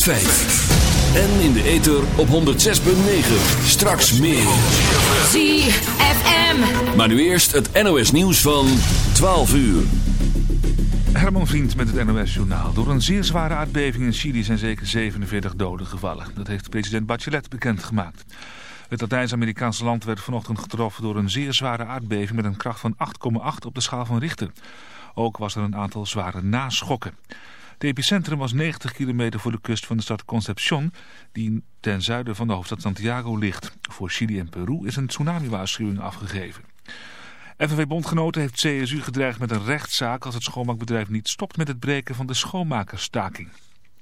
En in de ether op 106.9. Straks meer. ZFM. Maar nu eerst het NOS nieuws van 12 uur. Herman Vriend met het NOS-journaal. Door een zeer zware aardbeving in Chili zijn zeker 47 doden gevallen. Dat heeft president Bachelet bekendgemaakt. Het Latijns-Amerikaanse land werd vanochtend getroffen door een zeer zware aardbeving met een kracht van 8,8 op de schaal van Richter. Ook was er een aantal zware naschokken. Het epicentrum was 90 kilometer voor de kust van de stad Concepción, die ten zuiden van de hoofdstad Santiago ligt. Voor Chili en Peru is een tsunami-waarschuwing afgegeven. FNV-bondgenoten heeft CSU gedreigd met een rechtszaak als het schoonmaakbedrijf niet stopt met het breken van de schoonmakersstaking.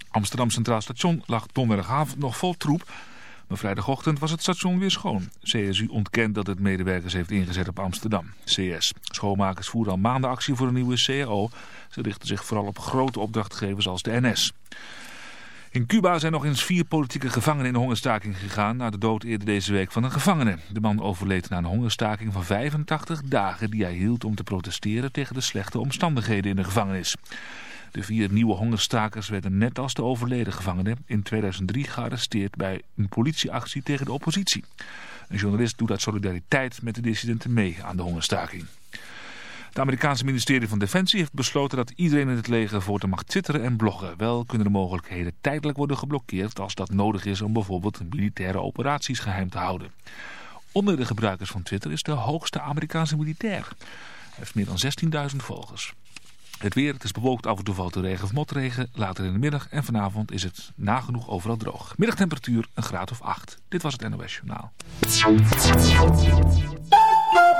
Amsterdam Centraal Station lag donderdagavond nog vol troep, maar vrijdagochtend was het station weer schoon. CSU ontkent dat het medewerkers heeft ingezet op Amsterdam. CS. Schoonmakers voeren al maanden actie voor een nieuwe CAO. Ze richten zich vooral op grote opdrachtgevers als de NS. In Cuba zijn nog eens vier politieke gevangenen in de hongerstaking gegaan... na de dood eerder deze week van een gevangene. De man overleed na een hongerstaking van 85 dagen... die hij hield om te protesteren tegen de slechte omstandigheden in de gevangenis. De vier nieuwe hongerstakers werden net als de overleden gevangenen... in 2003 gearresteerd bij een politieactie tegen de oppositie. Een journalist doet uit solidariteit met de dissidenten mee aan de hongerstaking. Het Amerikaanse ministerie van Defensie heeft besloten dat iedereen in het leger voortaan mag twitteren en bloggen. Wel kunnen de mogelijkheden tijdelijk worden geblokkeerd als dat nodig is om bijvoorbeeld militaire operaties geheim te houden. Onder de gebruikers van Twitter is de hoogste Amerikaanse militair. Hij heeft meer dan 16.000 volgers. Het weer, het is bewolkt af en toe valt de regen of motregen. Later in de middag en vanavond is het nagenoeg overal droog. Middagtemperatuur een graad of 8. Dit was het NOS Journaal.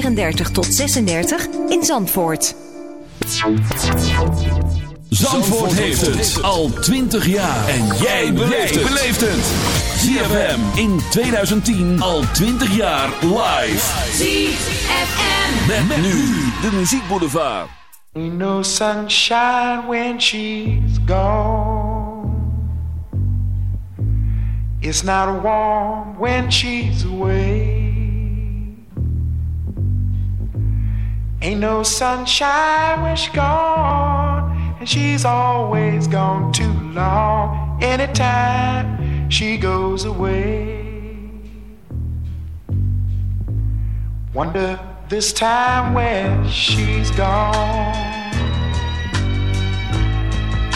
34 tot 36 in Zandvoort. Zandvoort heeft het al 20 jaar. En jij beleeft het. ZFM in 2010 al 20 jaar live. ZFM. Met, met nu de muziekboulevard. Ain't no sunshine when she's gone. It's not warm when she's away. Ain't no sunshine when she's gone. And she's always gone too long. Anytime she goes away. Wonder this time where she's gone.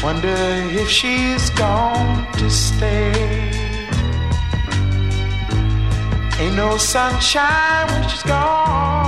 Wonder if she's gone to stay. Ain't no sunshine when she's gone,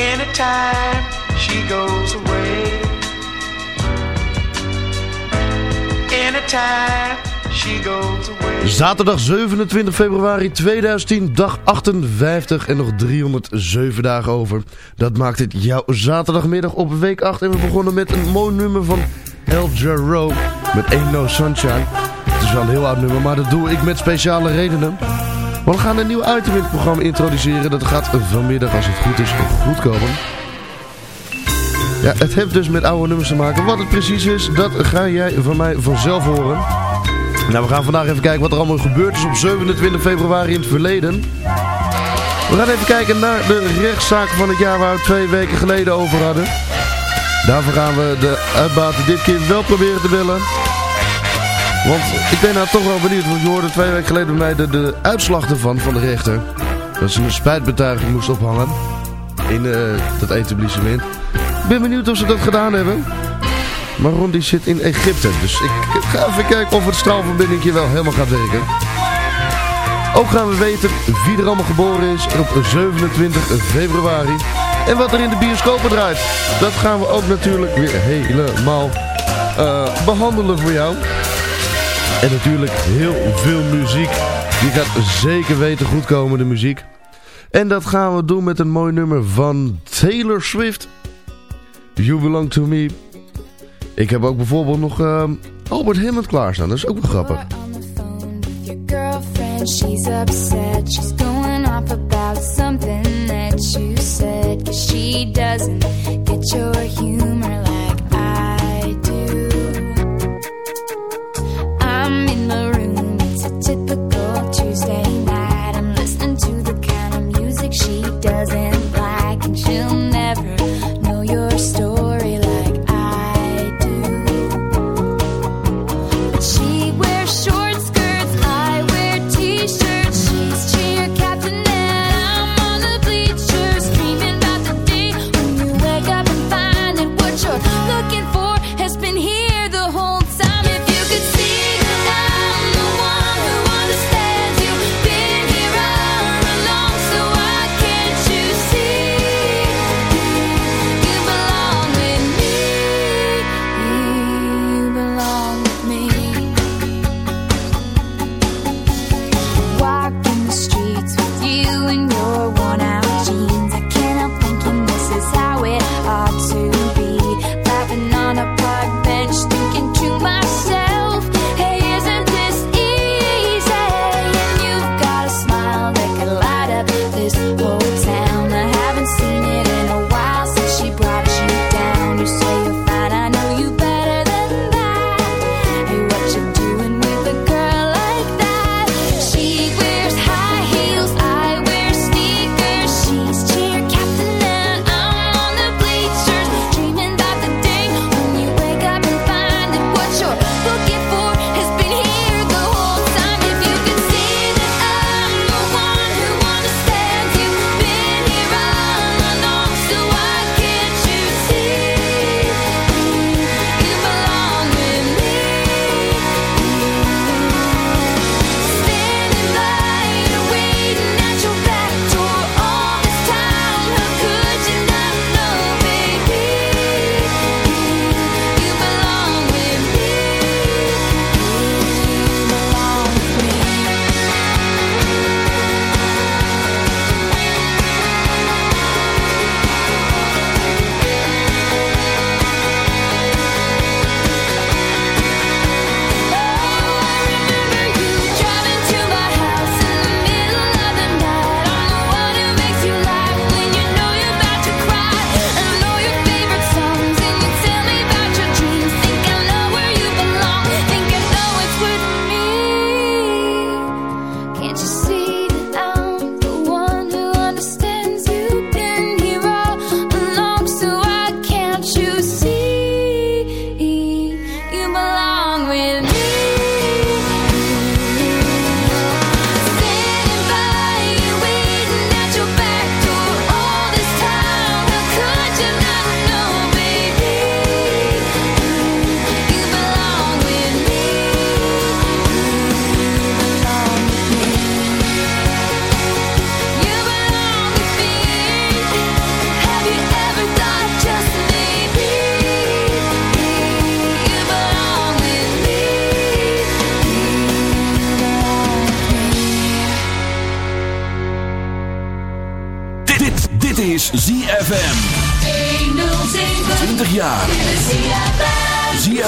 Anytime she goes away. She goes away. Zaterdag 27 februari 2010, dag 58 en nog 307 dagen over. Dat maakt het jouw zaterdagmiddag op week 8 en we begonnen met een mooi nummer van El Jarreau met Ain't No Sunshine. Het is wel een heel oud nummer, maar dat doe ik met speciale redenen. We gaan een nieuw item in het programma introduceren. Dat gaat vanmiddag, als het goed is, goed komen. Ja, het heeft dus met oude nummers te maken. Wat het precies is, dat ga jij van mij vanzelf horen. Nou, we gaan vandaag even kijken wat er allemaal gebeurd is op 27 februari in het verleden. We gaan even kijken naar de rechtszaak van het jaar waar we twee weken geleden over hadden. Daarvoor gaan we de uitbaten dit keer wel proberen te bellen. Want ik ben nou toch wel benieuwd, want je hoorde twee weken geleden bij mij de, de uitslag ervan van de rechter. Dat ze een spijtbetuiging moest ophangen in uh, dat etablissement. Ik ben benieuwd of ze dat gedaan hebben. Maar Ron die zit in Egypte, dus ik ga even kijken of het straalverbinding wel helemaal gaat werken. Ook gaan we weten wie er allemaal geboren is op 27 februari. En wat er in de bioscopen draait. Dat gaan we ook natuurlijk weer helemaal uh, behandelen voor jou. En natuurlijk heel veel muziek. Die gaat zeker weten goed komen, de muziek. En dat gaan we doen met een mooi nummer van Taylor Swift. You Belong To Me. Ik heb ook bijvoorbeeld nog uh, Albert Hammond klaarstaan. Dat is ook wel grappig. She's upset, she's going off about something that you said she doesn't get your humor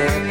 Thursday.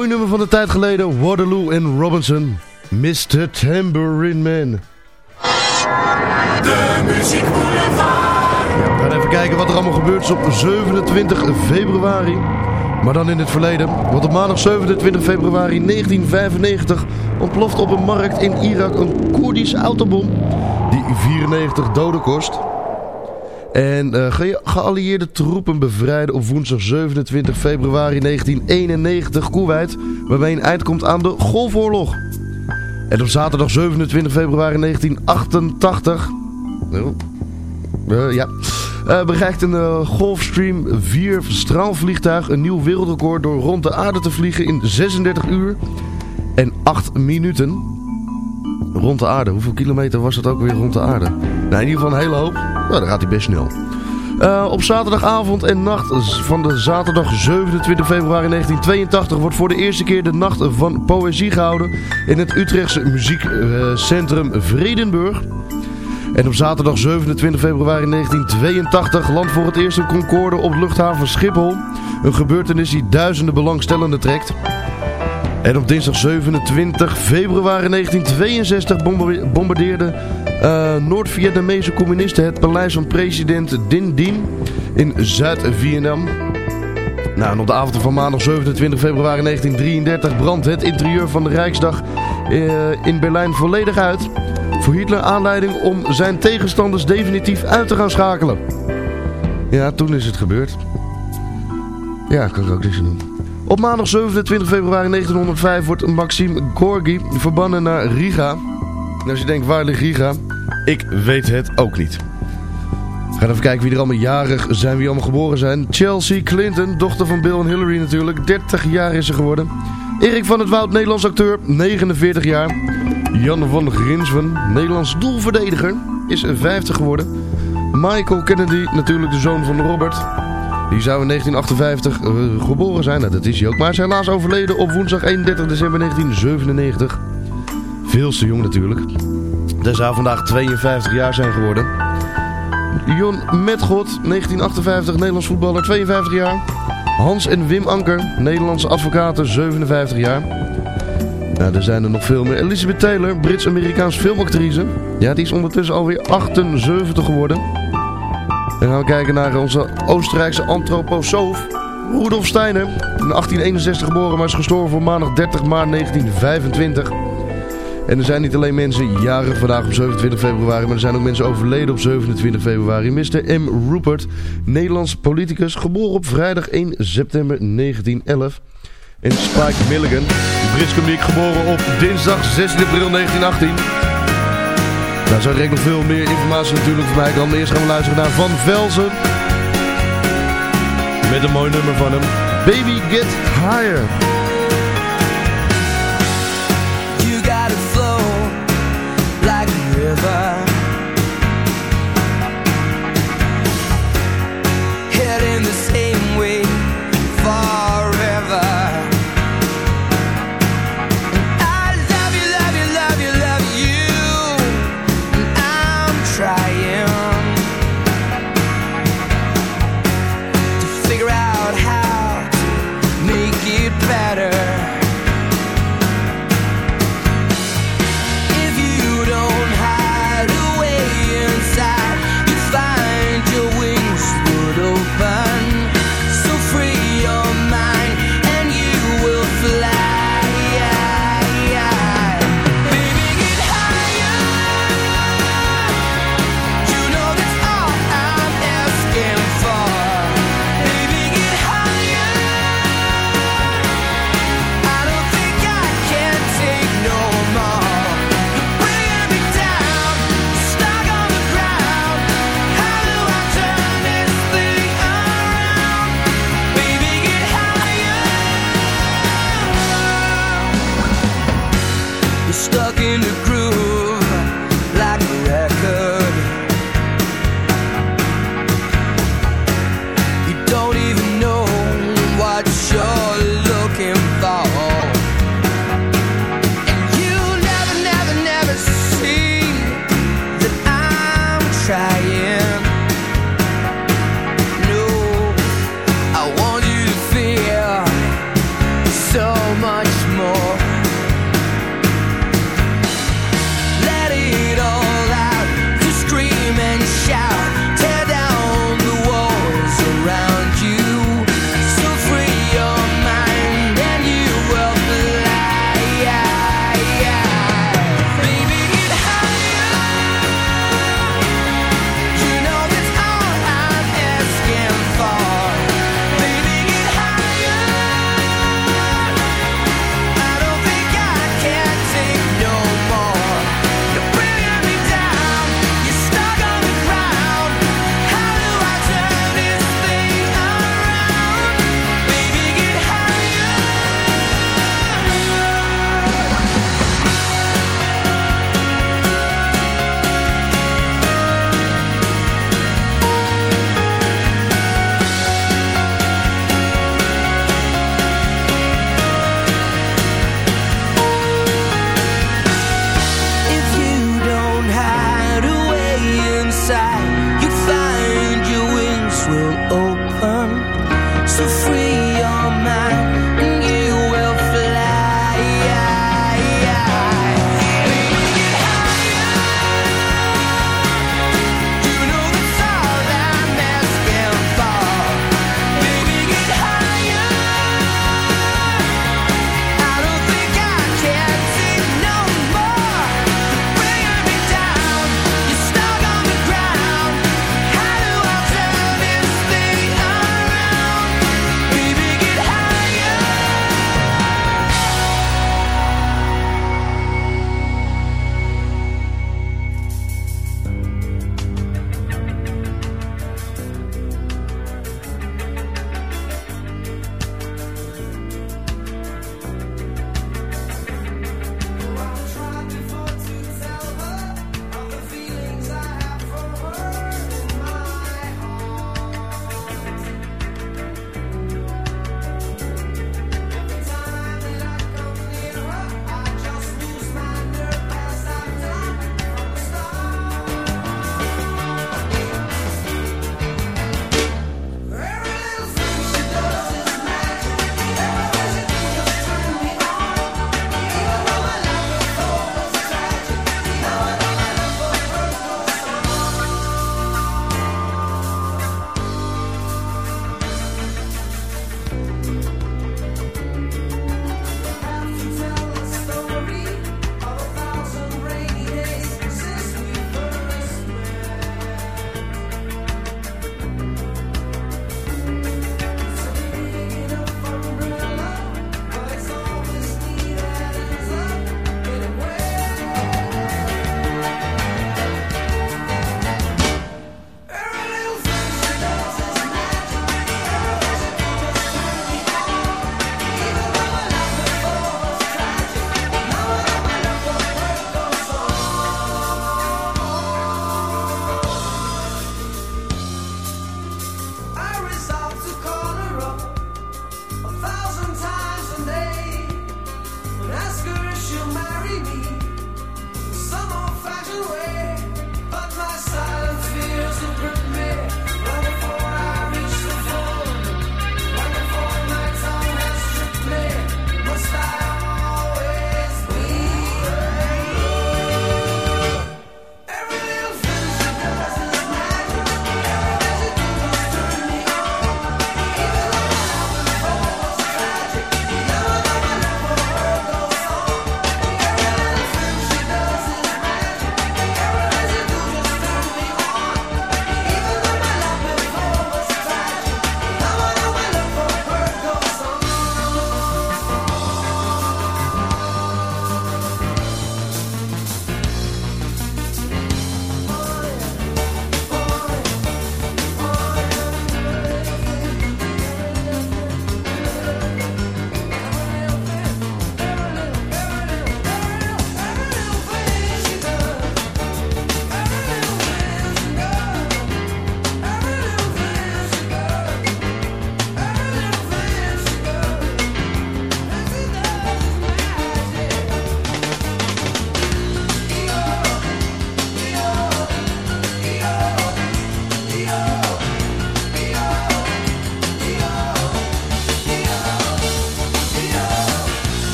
Mooi nummer van de tijd geleden. Waterloo en Robinson. Mr. Tambourine Man. De Muziek We gaan even kijken wat er allemaal gebeurd is op 27 februari. Maar dan in het verleden. Want op maandag 27 februari 1995 ontploft op een markt in Irak een Koerdisch autobom. Die 94 doden kost. En eh, geallieerde troepen bevrijden op woensdag 27 februari 1991 Koeweit, waarmee een eind komt aan de Golfoorlog. En op zaterdag 27 februari 1988... Eh, ja... Eh, bereikt een uh, Gulfstream 4 straalvliegtuig een nieuw wereldrecord door rond de aarde te vliegen in 36 uur en 8 minuten. Rond de aarde. Hoeveel kilometer was dat ook weer rond de aarde? Nou, in ieder geval een hele hoop. Nou, dan gaat hij best snel. Uh, op zaterdagavond en nacht van de zaterdag 27 februari 1982 wordt voor de eerste keer de Nacht van Poëzie gehouden in het Utrechtse muziekcentrum Vredenburg. En op zaterdag 27 februari 1982 landt voor het eerst een Concorde op luchthaven Schiphol. Een gebeurtenis die duizenden belangstellenden trekt. En op dinsdag 27 februari 1962 bombardeerden uh, Noord-Vietnamese communisten het paleis van president Din Dien in Zuid-Vietnam. Nou, op de avond van maandag 27 februari 1933 brandt het interieur van de Rijksdag uh, in Berlijn volledig uit. Voor Hitler aanleiding om zijn tegenstanders definitief uit te gaan schakelen. Ja, toen is het gebeurd. Ja, kan ik ook niks doen. Op maandag 27 februari 1905 wordt Maxime Gorky verbannen naar Riga. En als je denkt, waar ligt Riga? Ik weet het ook niet. We gaan even kijken wie er allemaal jarig zijn, wie allemaal geboren zijn. Chelsea Clinton, dochter van Bill en Hillary natuurlijk. 30 jaar is ze geworden. Erik van het Woud, Nederlands acteur, 49 jaar. Jan van Grinsven, Nederlands doelverdediger, is 50 geworden. Michael Kennedy, natuurlijk de zoon van Robert. Die zou in 1958 uh, geboren zijn, nou, dat is hij ook. Maar hij is helaas overleden op woensdag 31 december 1997. Veel te jong natuurlijk. Hij zou vandaag 52 jaar zijn geworden. Jon Metgod, 1958, Nederlands voetballer, 52 jaar. Hans en Wim Anker, Nederlandse advocaten, 57 jaar. Nou, er zijn er nog veel meer. Elizabeth Taylor, Brits-Amerikaans filmactrice. Ja, die is ondertussen alweer 78 geworden. Dan gaan we kijken naar onze Oostenrijkse antroposoof, Rudolf Steiner. In 1861 geboren, maar is gestorven op maandag 30 maart 1925. En er zijn niet alleen mensen jarig vandaag op 27 februari, maar er zijn ook mensen overleden op 27 februari. Mr. M. Rupert, Nederlands politicus, geboren op vrijdag 1 september 1911. En Spike Milligan, Brits komiek, geboren op dinsdag 16 april 1918. Nou, zo direct nog veel meer informatie natuurlijk voor mij. Dan eerst gaan we luisteren naar Van Velzen. Met een mooi nummer van hem. Baby Get Higher.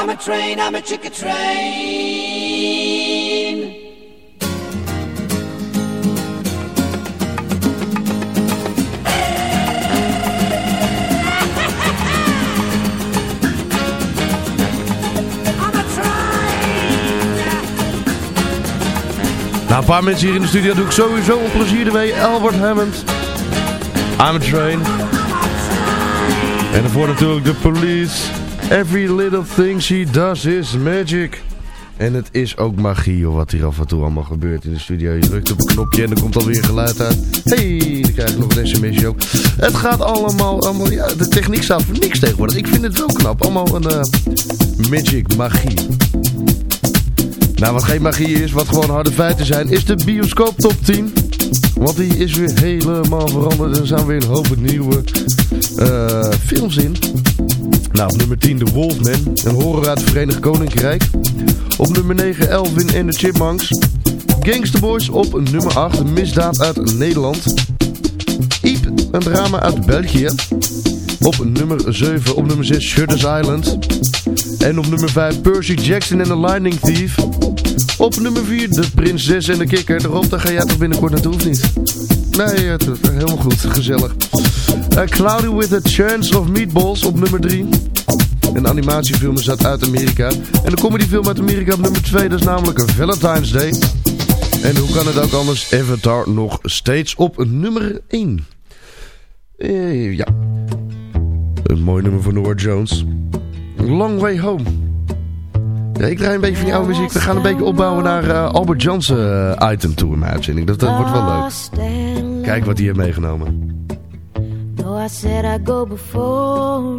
I'm a train, I'm a chicken train. Nou, een paar mensen hier in de studio doe ik sowieso een plezier ermee. Albert Hammond. I'm a train. En daarvoor natuurlijk de police. Every little thing she does is magic. En het is ook magie, joh, wat hier af en toe allemaal gebeurt in de studio. Je drukt op een knopje en er komt alweer geluid uit. hey, dan krijg je nog een sms'je ook. Het gaat allemaal, allemaal, de techniek staat voor niks tegenwoordig. Ik vind het wel knap. Allemaal een eh, magic, magie. Nou, wat geen magie is, wat gewoon harde feiten zijn, is de bioscoop top 10. Want die is weer helemaal veranderd. Er zijn weer een hoop nieuwe eh, films in. Op nummer 10 The Wolfman, een horror uit het Verenigd Koninkrijk. Op nummer 9 Elvin en de Chipmunks. Gangster Boys op nummer 8, een misdaad uit Nederland. Iep, een drama uit België. Op nummer 7, op nummer 6 Shutter's Island. En op nummer 5 Percy Jackson en The Lightning Thief. Op nummer 4 De Prinses en de Kikker. Rob, daar ga jij toch binnenkort naartoe of niet? Nee, het is helemaal goed. Gezellig. Uh, Cloudy with a Chance of Meatballs op nummer 3. Een animatiefilm is uit Amerika. En de comedyfilm uit Amerika op nummer 2. Dat is namelijk Valentine's Day. En hoe kan het ook anders? Avatar nog steeds op nummer 1. Eh, ja. Een mooi nummer van Noah Jones. Long Way Home. Ja, ik draai een beetje van jouw muziek. We gaan een beetje opbouwen naar eh, Albert John's eh, item toe in mijn uitzending. Dat, dat wordt wel leuk. Kijk wat hij heeft meegenomen. Though I said I'd go before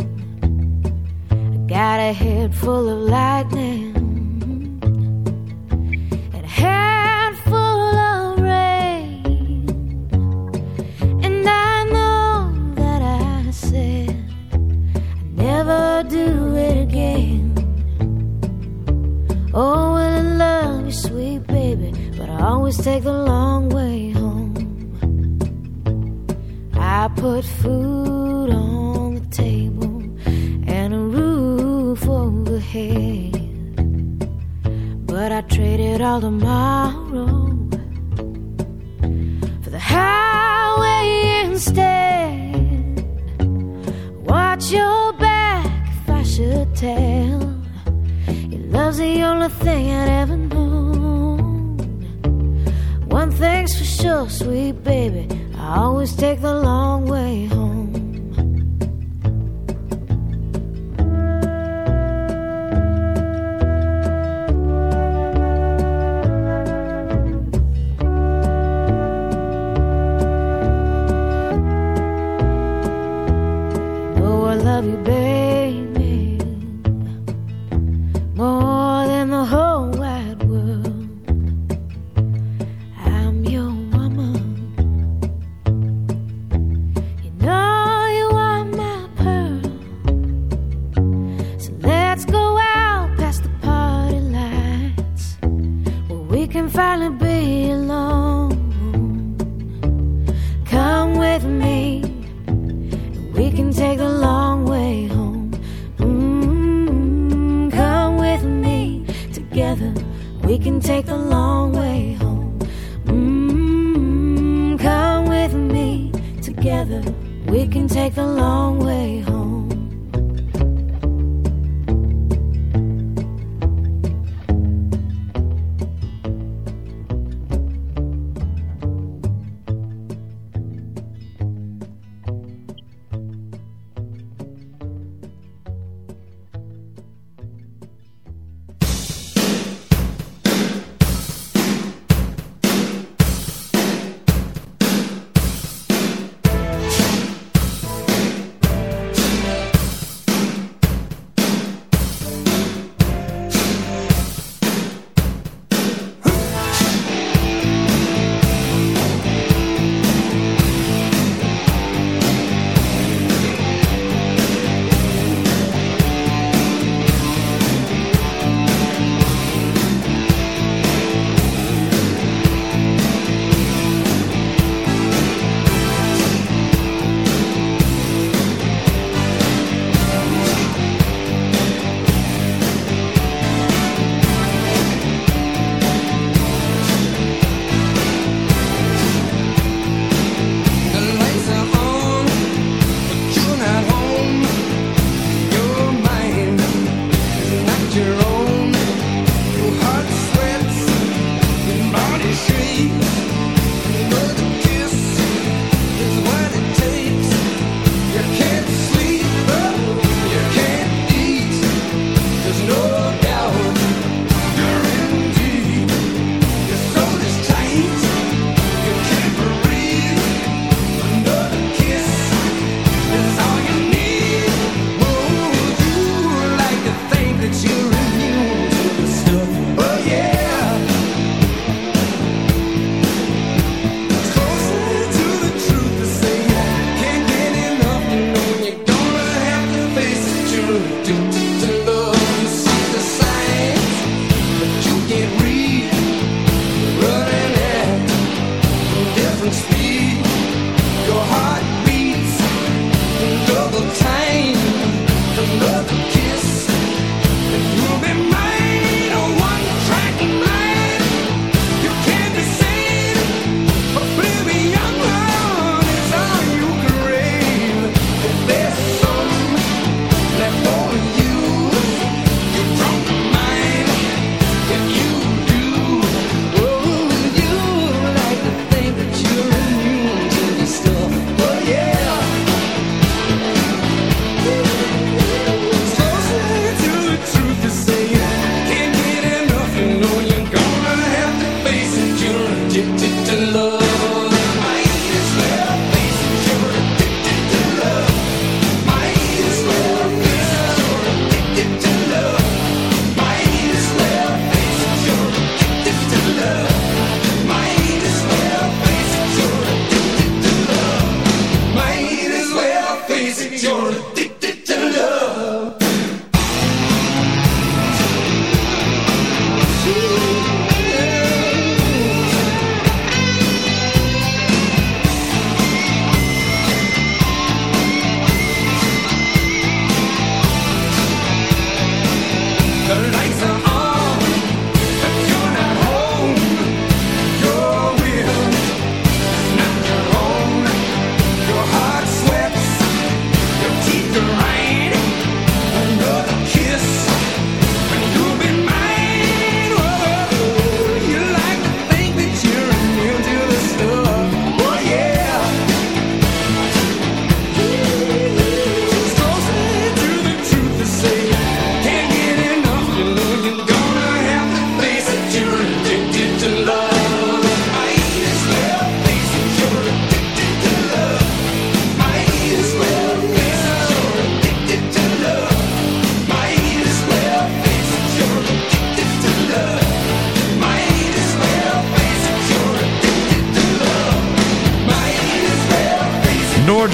I got a head full of lightning and a hand full of rain. And I know that I said I'd never do it again. Oh, well, I love you, sweet baby, but I always take the long way home. I put food traded all tomorrow for the highway instead. Watch your back if I should tell. Your love's the only thing I'd ever known. One thing's for sure, sweet baby, I always take the long way home.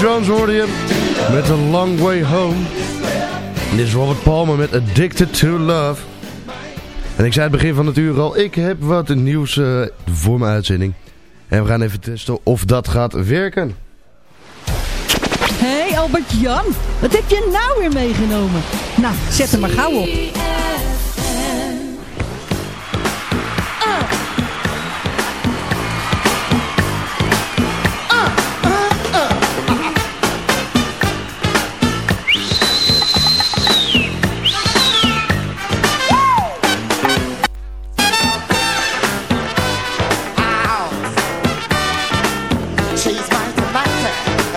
Jones hoorde met A Long Way Home. Dit is Robert Palmer met Addicted to Love. En ik zei het begin van het uur al, ik heb wat nieuws uh, voor mijn uitzending. En we gaan even testen of dat gaat werken. Hey Albert-Jan, wat heb je nou weer meegenomen? Nou, zet hem maar gauw op.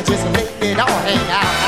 just let it all hang out.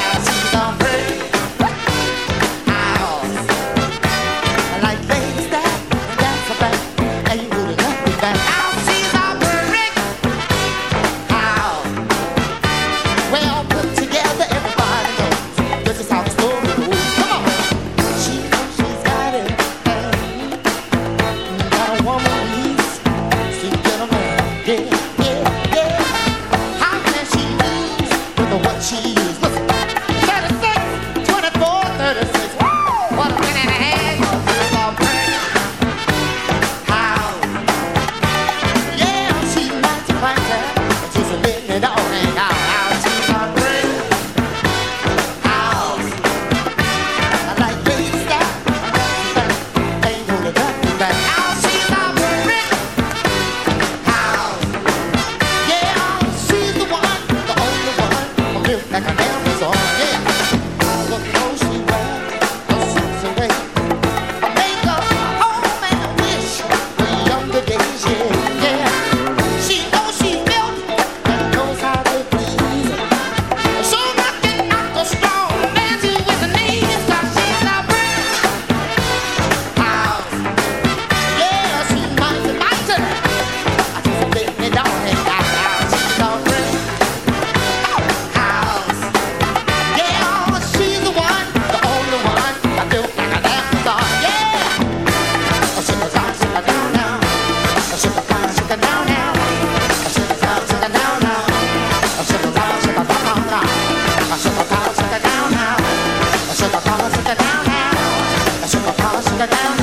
around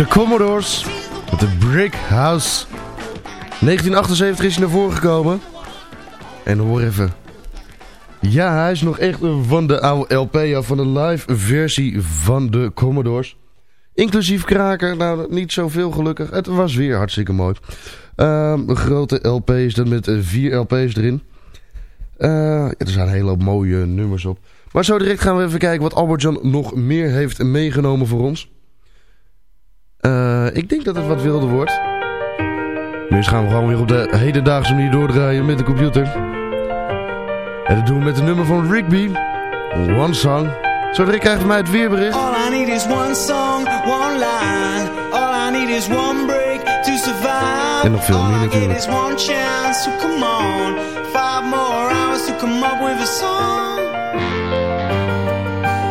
de Commodores met de Brick House. 1978 is hij naar voren gekomen. En hoor even. Ja, hij is nog echt van de oude LP van de live versie van de Commodores. Inclusief kraken, nou niet zoveel gelukkig. Het was weer hartstikke mooi. Ehm, grote LP's, dan met eh, vier LP's erin. Uh, er zijn hele mooie nummers op. Maar zo direct gaan we even kijken wat Albert John nog meer heeft meegenomen voor ons. Eh, ik denk dat het wat wilder wordt. Dus gaan we gewoon weer op de hedendaagse manier doordraaien met de computer. En dat doen we met de nummer van Rigby. One Song. Zo Rick krijgt mij het weerbericht. All I need is one song, one line. All I need is one break to survive. En nog veel meer natuurlijk. is one chance, to come on. Five more hours to come up with a song.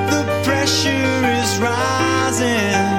The pressure is rising.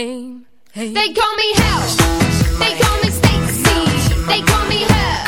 Hey. They call me Hell. They call me Stacy. They call me House.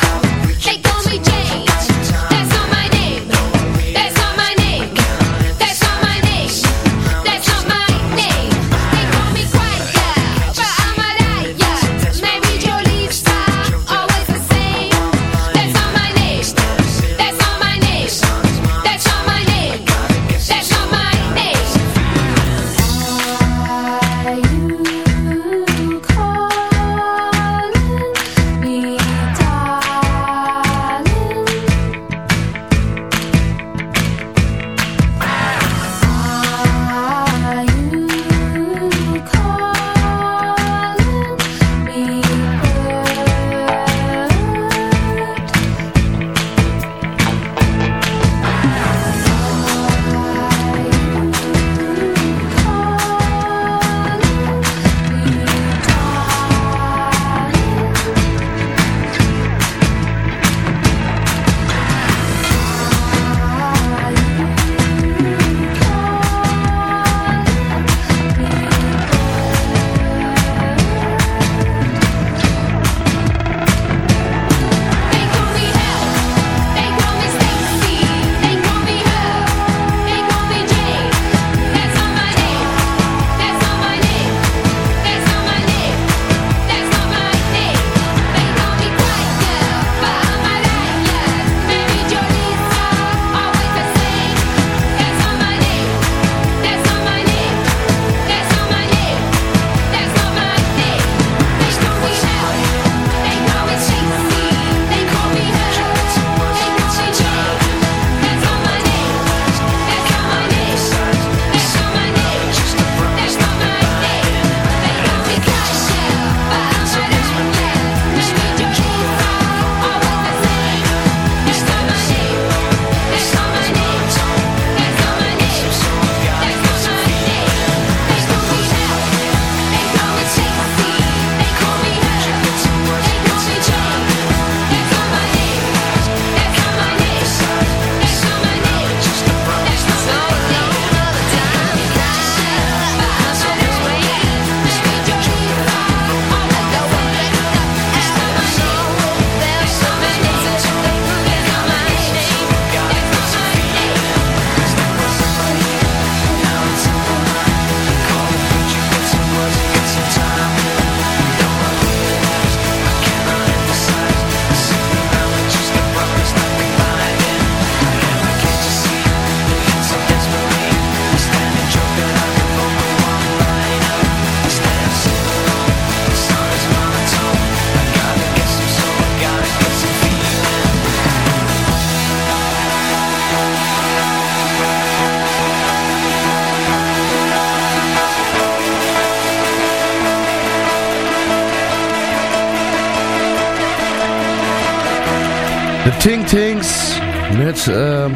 Ting Tings met ehm,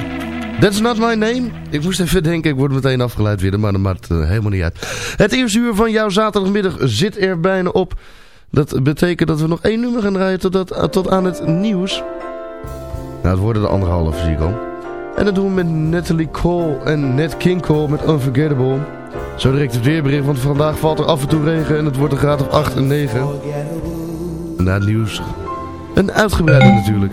That's Not My Name. Ik moest even denken, ik word meteen afgeleid weer, maar dat maakt eh, helemaal niet uit. Het eerste uur van jouw zaterdagmiddag zit er bijna op. Dat betekent dat we nog één nummer gaan draaien tot, dat, tot aan het nieuws. Nou, het worden de anderhalf, zie ik al. En dat doen we met Natalie Cole en Nat King Cole met Unforgettable. Zo direct het weerbericht, want vandaag valt er af en toe regen en het wordt een graad of 8 en 9. Na het nieuws. Een uitgebreide natuurlijk.